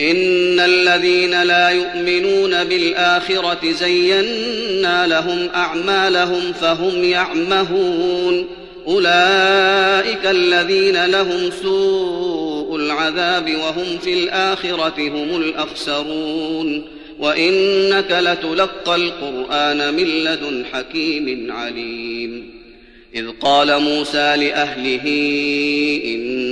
إن الذين لا يؤمنون بالآخرة زينا لهم أعمالهم فهم يعمهون. أولئك الذين لهم سوء العذاب وهم في الآخرة هم الأخسرون. وإنك لتلقى القرآن من لدن حكيم عليم. إذ قال موسى لأهله إني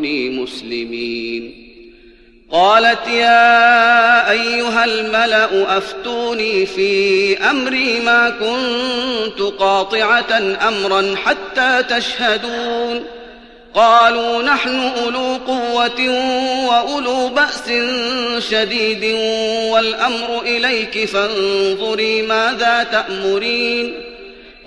وأتوني مسلمين. قالت يا أيها الملأ أفتوني في أمري ما كنت قاطعة أمرا حتى تشهدون. قالوا نحن أولو قوة وأولو بأس شديد والأمر إليك فانظري ماذا تأمرين.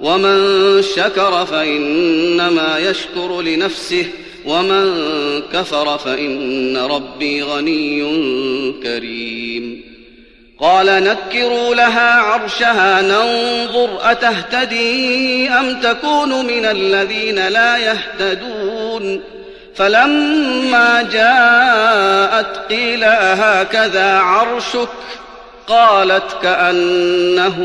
ومن شكر فإنما يشكر لنفسه ومن كفر فإن ربي غني كريم. قال نكروا لها عرشها ننظر أتهتدي أم تكون من الذين لا يهتدون؟ فلما جاءت قيل أهكذا عرشك؟ قالت كأنه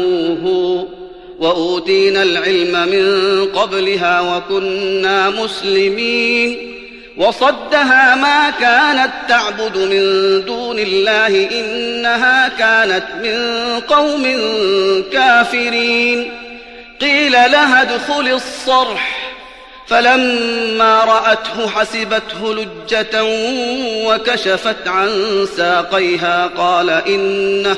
هو. وأوتينا العلم من قبلها وكنا مسلمين. وصدها ما كانت تعبد من دون الله إنها كانت من قوم كافرين. قيل لها ادخل الصرح. فلما رأته حسبته لجة وكشفت عن ساقيها قال إنه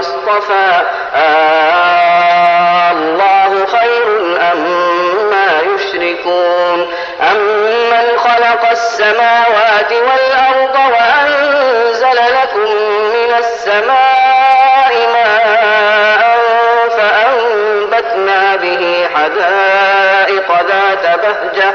اصطفى. آه الله خير أما يشركون. أمن خلق السماوات والأرض وأنزل لكم من السماء ماء فأنبتنا به حدائق ذات بهجة.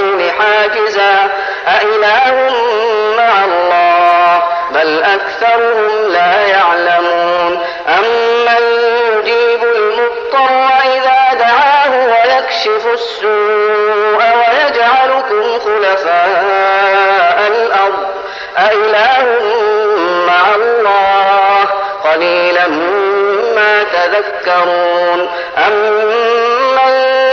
البحرين حاجزا أإله مع الله بل أكثرهم لا يعلمون. أمن يجيب المضطر إذا دعاه ويكشف السوء ويجعلكم خلفاء الأرض أإله مع الله قليلا ما تذكرون. أمن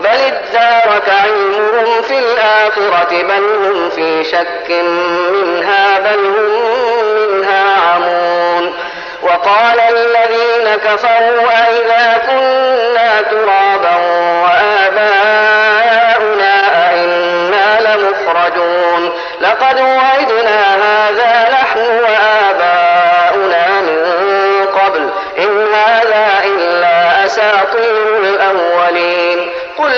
بل ادارك علمهم في الآخرة بل هم في شك منها بل هم منها عمون وقال الذين كفروا أئذا كنا ترابا وآباؤنا أئنا لمخرجون لقد وعدنا هذا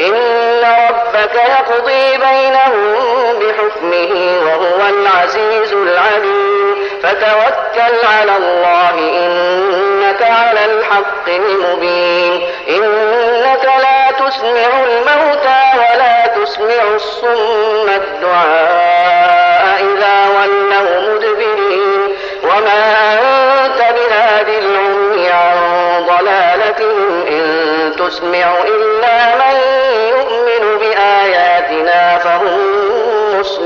إن ربك يقضي بينهم بحكمه وهو العزيز العليم. فتوكل على الله إنك على الحق المبين. إنك لا تسمع الموتى ولا تسمع الصم الدعاء إذا ولوا مدبرين. وما أنت بهادي العمي عن ضلالتهم إن تسمع إلا من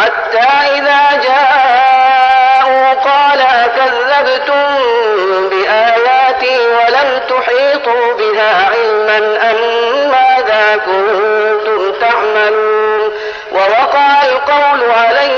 حتى إذا جاءوا قال أكذبتم بآياتي ولم تحيطوا بها علما أم ماذا كنتم تعملون؟ ووقع القول عليهم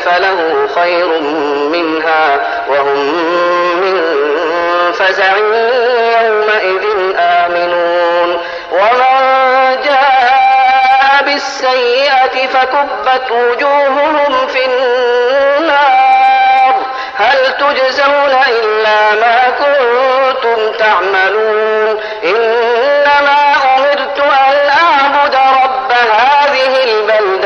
فله خير منها وهم من فزع يومئذ آمنون. ومن جاء بالسيئة فكبت وجوههم في النار. هل تجزون إلا ما كنتم تعملون؟ إنما أمرت أن أعبد رب هذه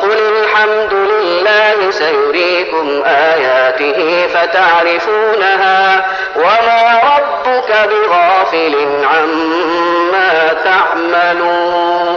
وقل الحمد لله سيريكم آياته فتعرفونها وما ربك بغافل عما تعملون